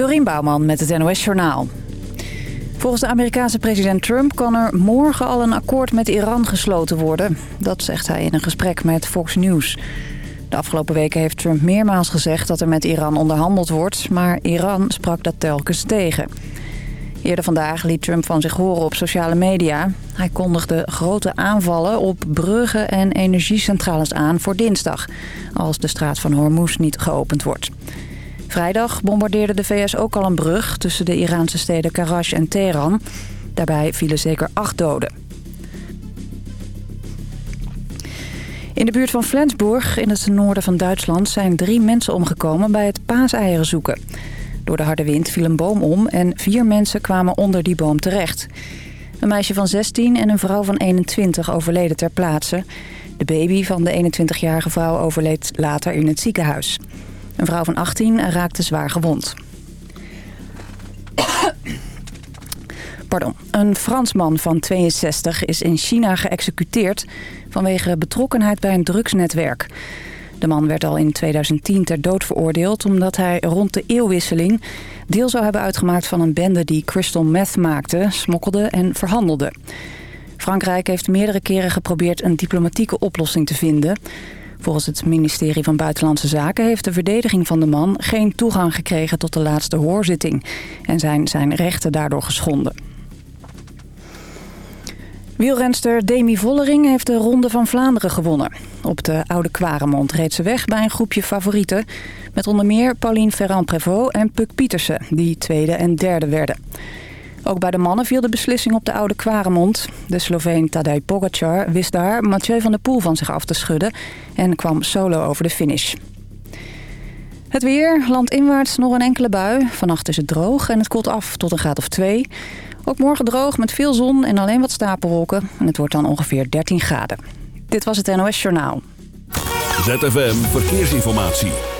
Dorien Bouwman met het NOS Journaal. Volgens de Amerikaanse president Trump kan er morgen al een akkoord met Iran gesloten worden. Dat zegt hij in een gesprek met Fox News. De afgelopen weken heeft Trump meermaals gezegd dat er met Iran onderhandeld wordt... maar Iran sprak dat telkens tegen. Eerder vandaag liet Trump van zich horen op sociale media. Hij kondigde grote aanvallen op bruggen en energiecentrales aan voor dinsdag... als de straat van Hormuz niet geopend wordt. Vrijdag bombardeerde de VS ook al een brug tussen de Iraanse steden Karash en Teheran. Daarbij vielen zeker acht doden. In de buurt van Flensburg, in het noorden van Duitsland... zijn drie mensen omgekomen bij het paaseieren zoeken. Door de harde wind viel een boom om en vier mensen kwamen onder die boom terecht. Een meisje van 16 en een vrouw van 21 overleden ter plaatse. De baby van de 21-jarige vrouw overleed later in het ziekenhuis. Een vrouw van 18 raakte zwaar gewond. Pardon. Een Fransman van 62 is in China geëxecuteerd... vanwege betrokkenheid bij een drugsnetwerk. De man werd al in 2010 ter dood veroordeeld... omdat hij rond de eeuwwisseling deel zou hebben uitgemaakt van een bende... die crystal meth maakte, smokkelde en verhandelde. Frankrijk heeft meerdere keren geprobeerd een diplomatieke oplossing te vinden... Volgens het ministerie van Buitenlandse Zaken heeft de verdediging van de man geen toegang gekregen tot de laatste hoorzitting en zijn zijn rechten daardoor geschonden. Wielrenster Demi Vollering heeft de Ronde van Vlaanderen gewonnen. Op de Oude Kwaremond reed ze weg bij een groepje favorieten... met onder meer Pauline Ferrand-Prévot en Puk Pietersen... die tweede en derde werden. Ook bij de mannen viel de beslissing op de oude Kwaremond. De Sloveen Tadej Pogacar wist daar Mathieu van der Poel van zich af te schudden... en kwam solo over de finish. Het weer, landinwaarts nog een enkele bui. Vannacht is het droog en het koelt af tot een graad of 2. Ook morgen droog met veel zon en alleen wat stapelwolken. En het wordt dan ongeveer 13 graden. Dit was het NOS Journaal. ZFM Verkeersinformatie.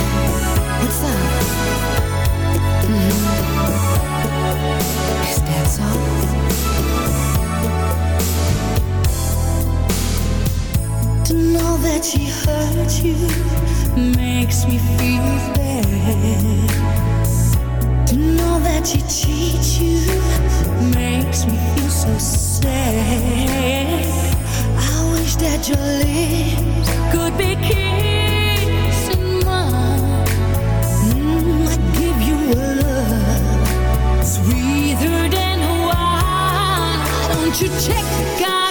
that she hurt you makes me feel bad. To know that she cheats you makes me feel so sad. I wish that your lips could be kissing mine. Mm, I give you a love sweeter than wine. Don't you check out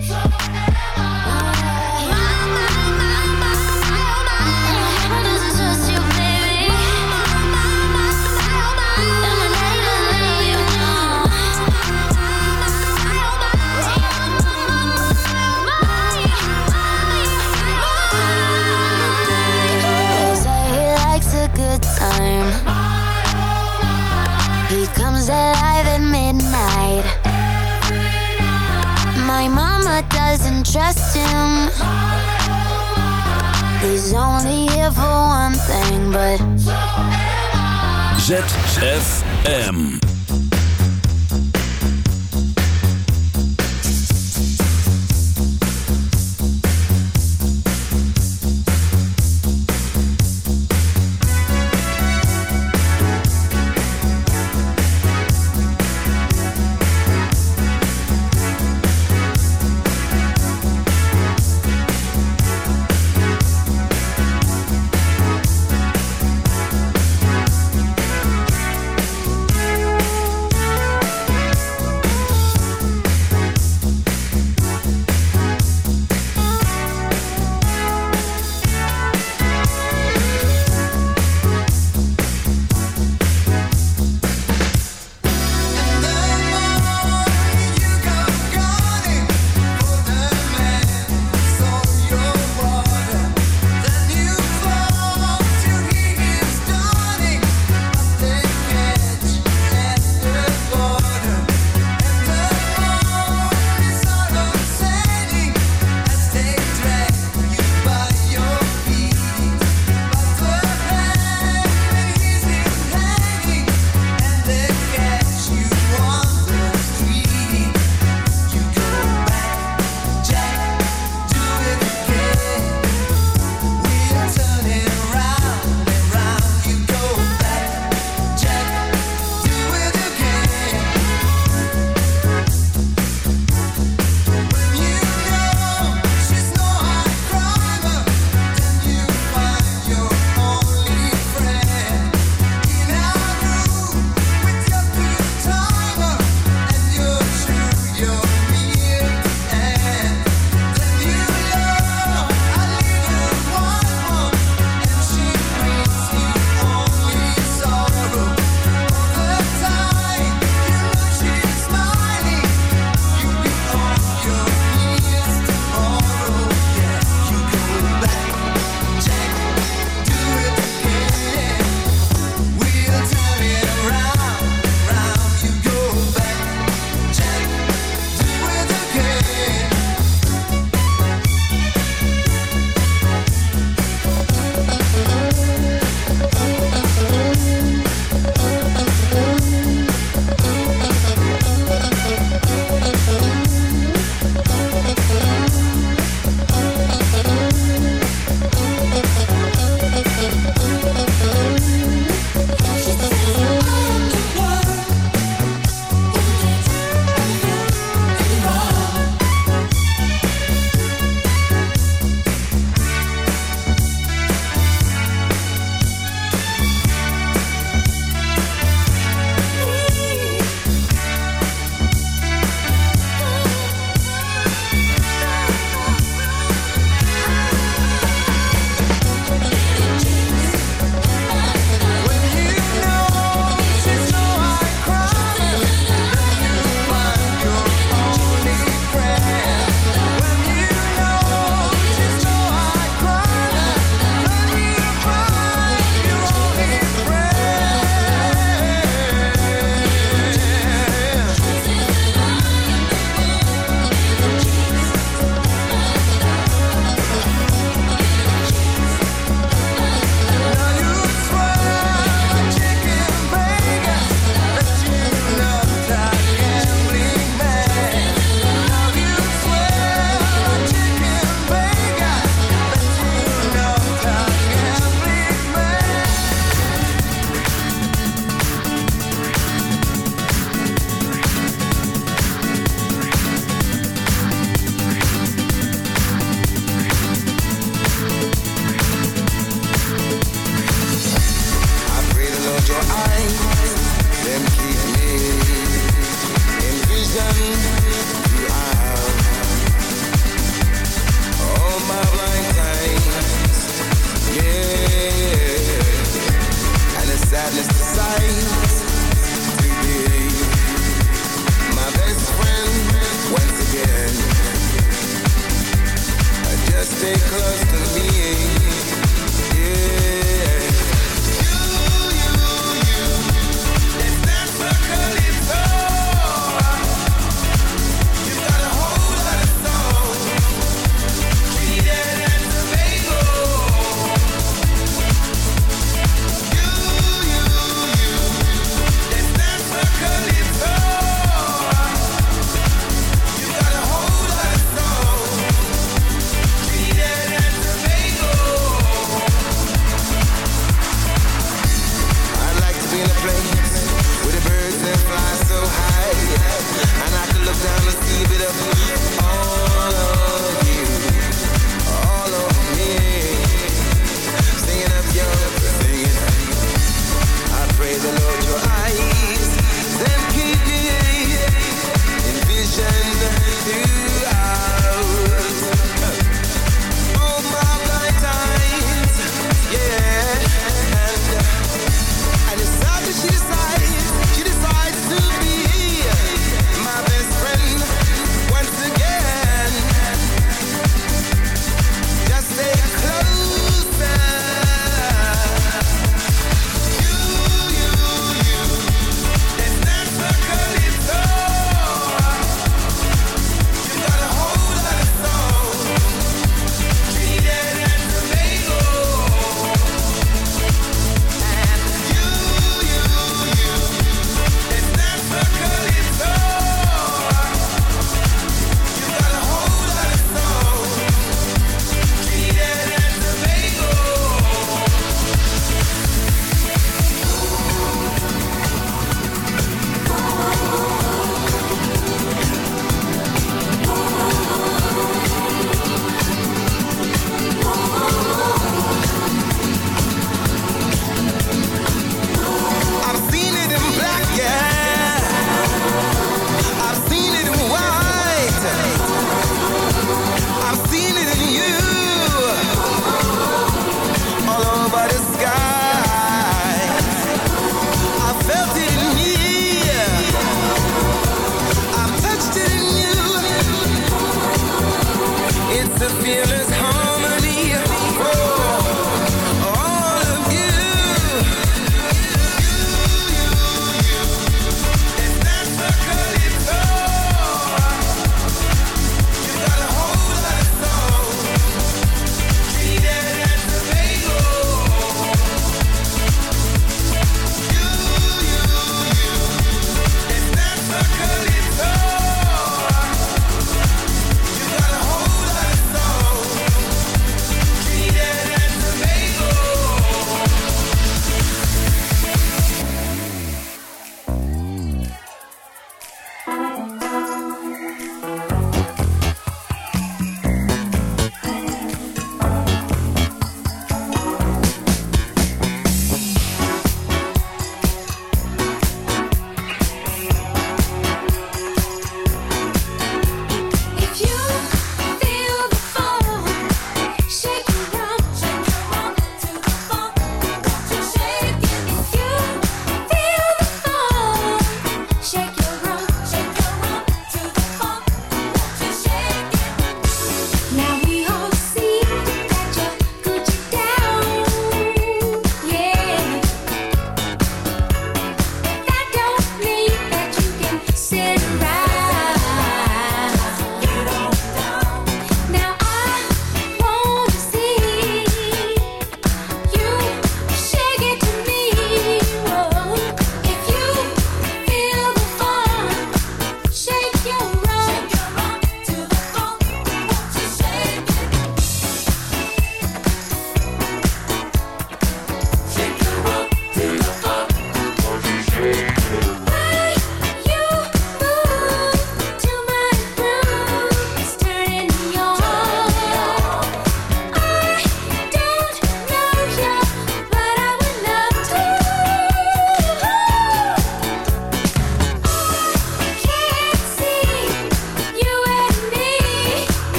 Doesn't trust him. He's only here for one thing, but. ZFM.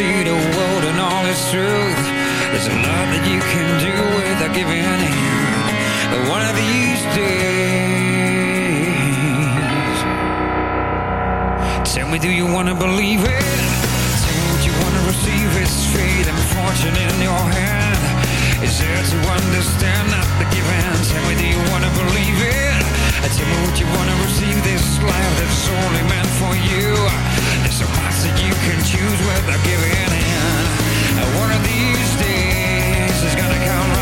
see the world and all its truth There's a lot that you can do without giving in But one of these days Tell me do you wanna believe it? Tell me what you wanna receive It's fate and fortune in your hand Is there to understand not the given? Tell me do you wanna believe it? Tell me what you wanna receive this life that's only meant for you? that you can choose without giving in. One of these days is gonna come.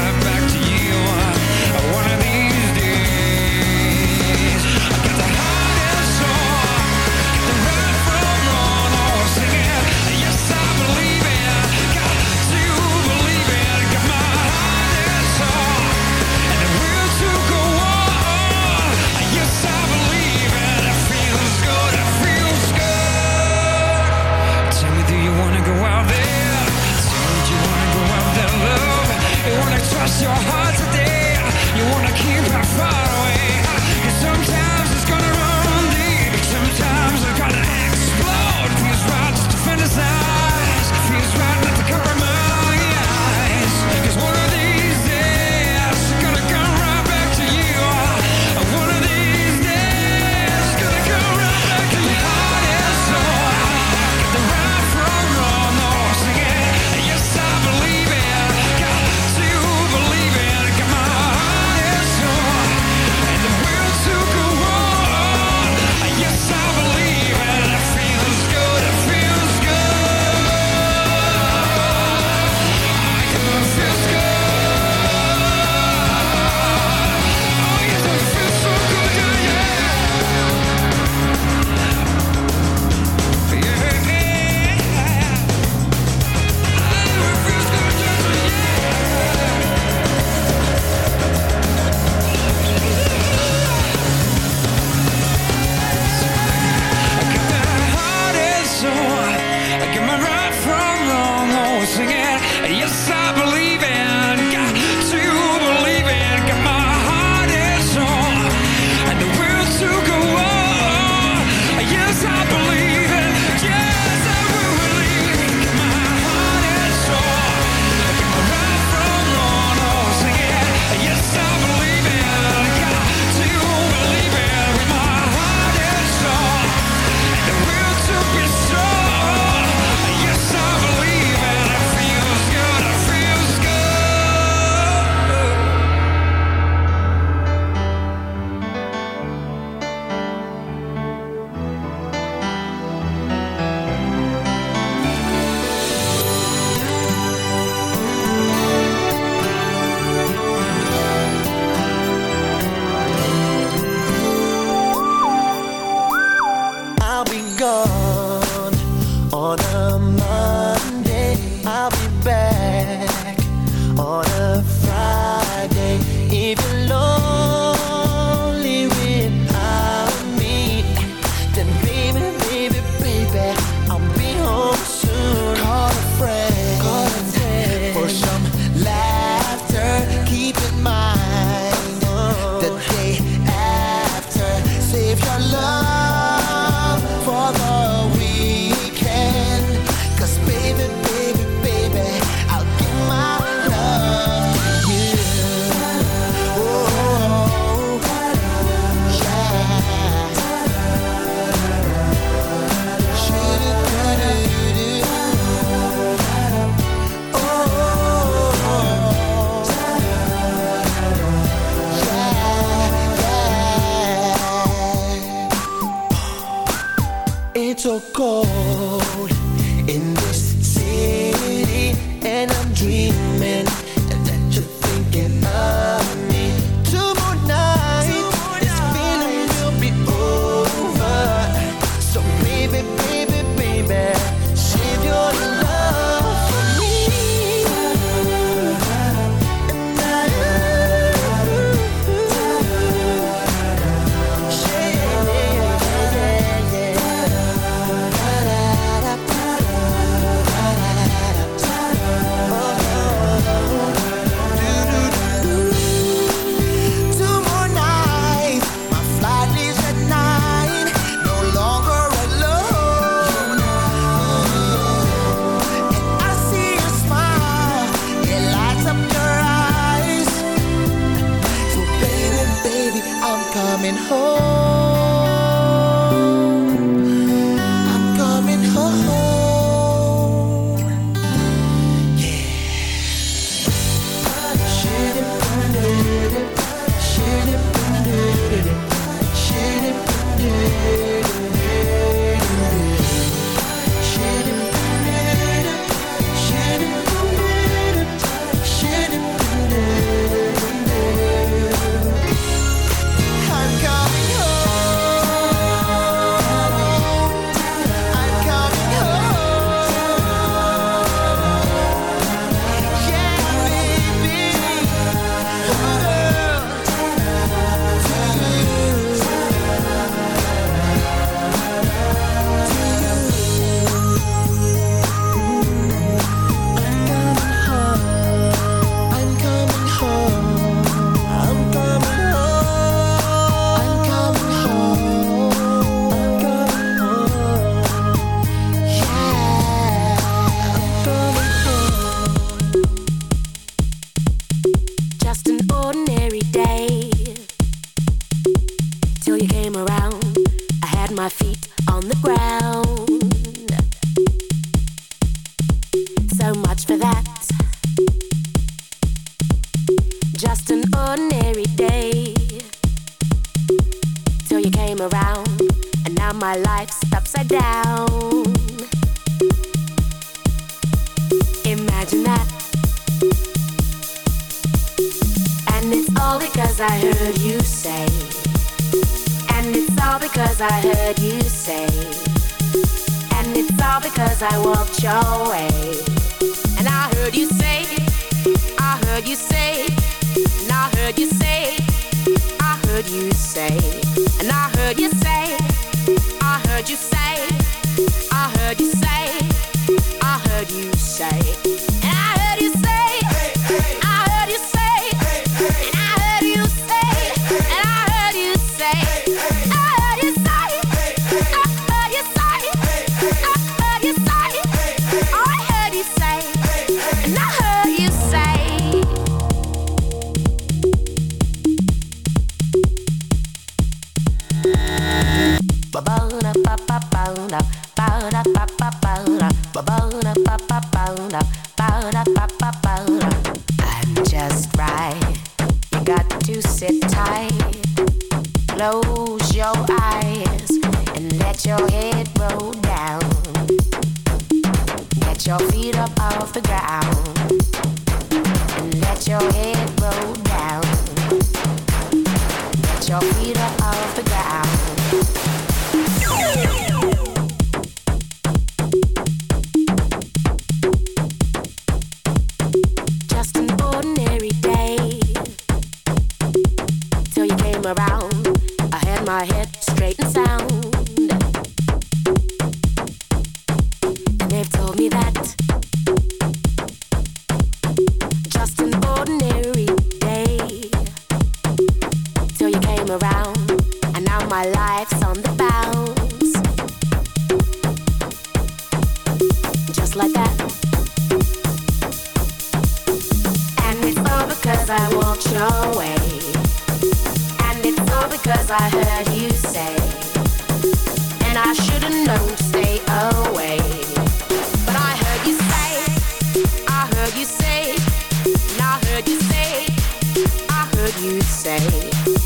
your heart today. You wanna keep her far away.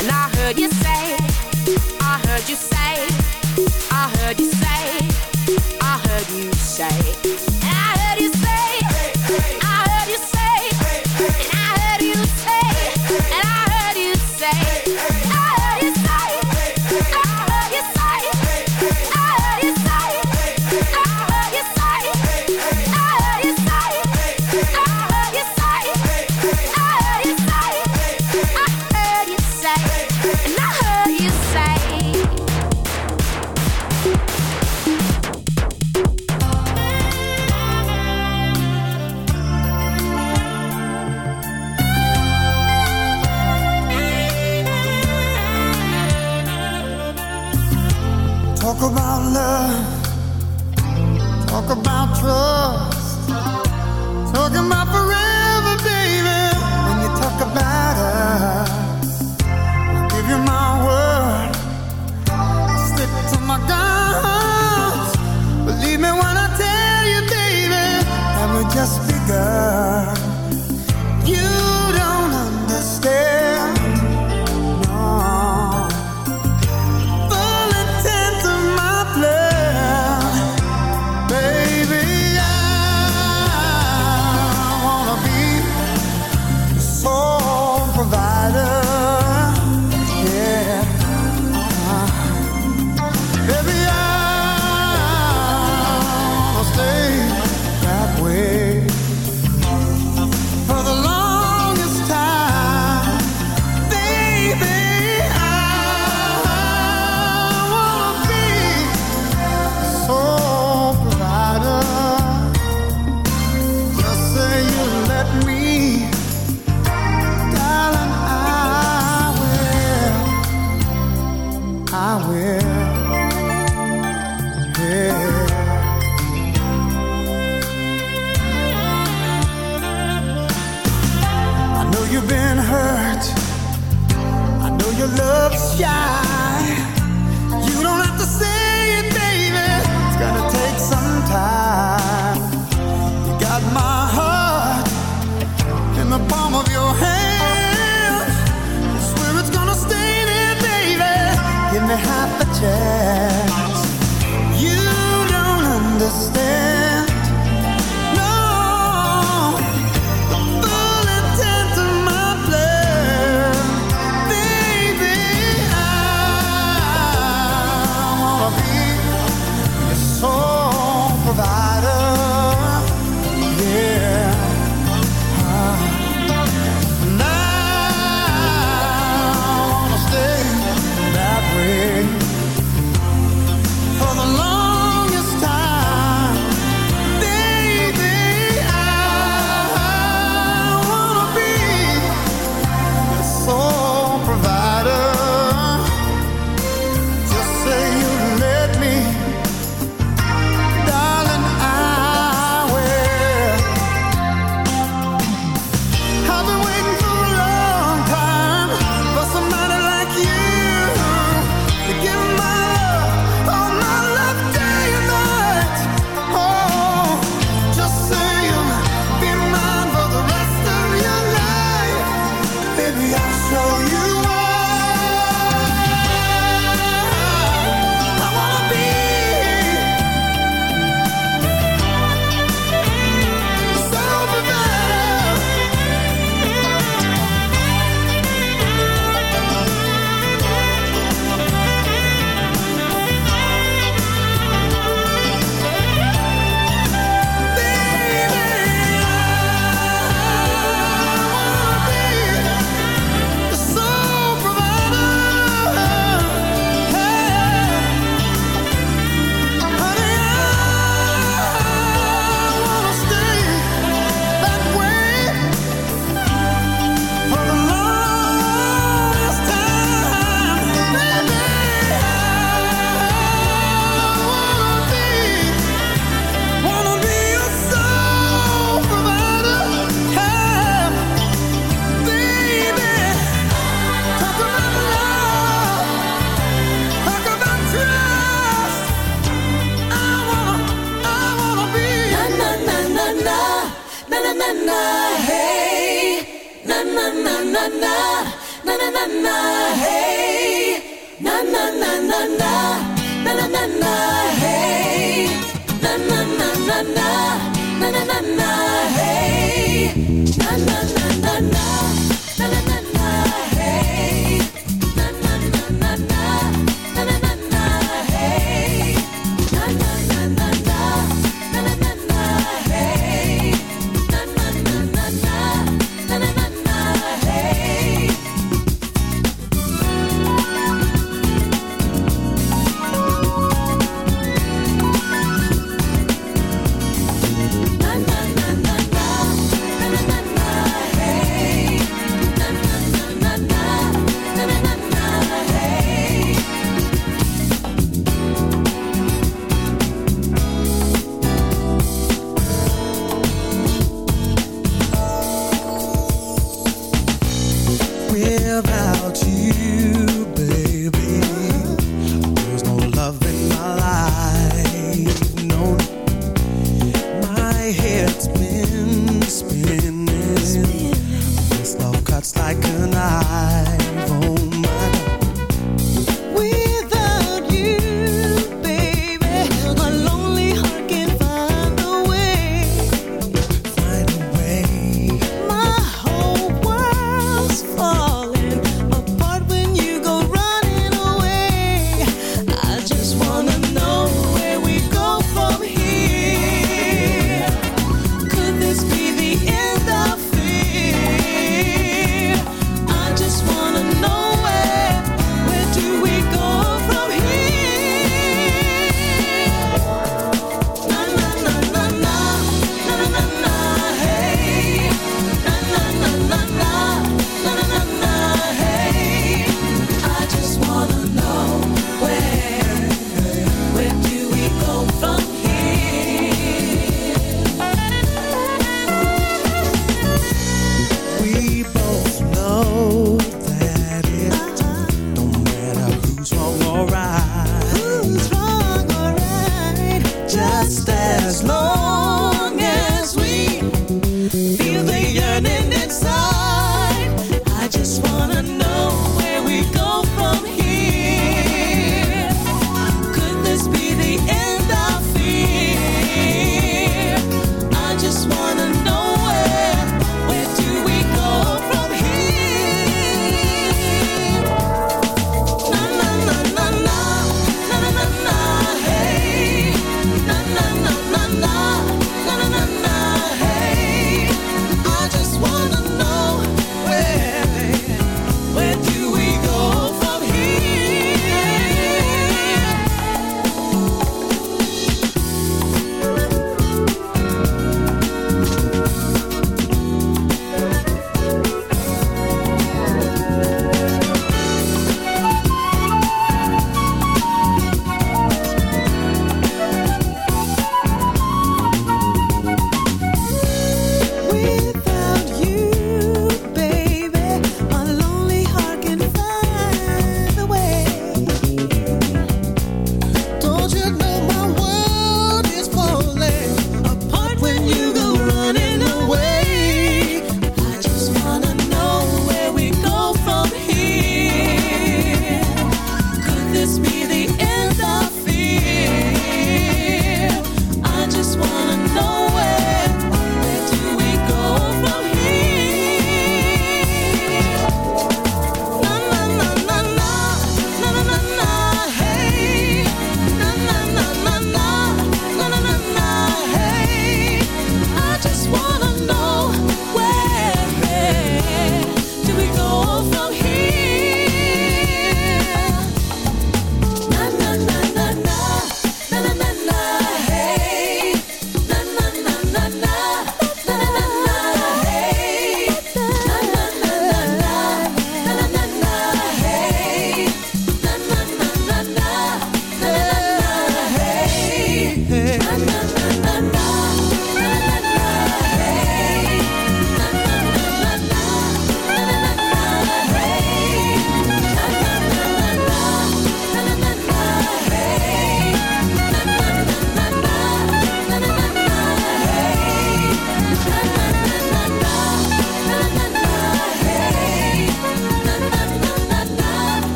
And I heard you say, I heard you say, I heard you say, I heard you say, and I heard you say.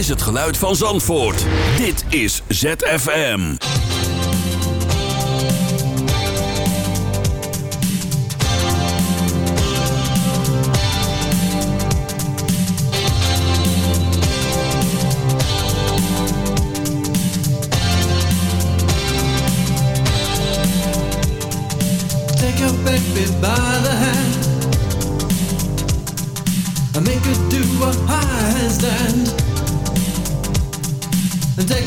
is het geluid van Zandvoort. Dit is ZFM. Take by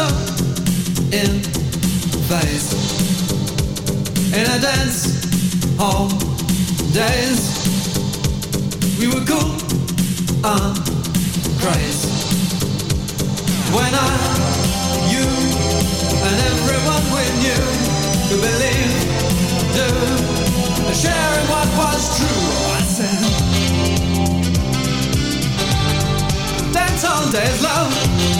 star in place in a dance hall days. We were cool on crazy when I, you, and everyone we knew could believe, do, sharing what was true. I said, dance all days, love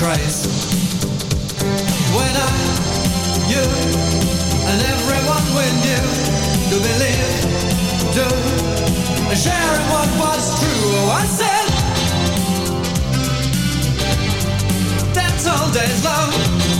craze. When I, you, and everyone we knew do believe, do sharing what was true. Oh, I said, that's all days love.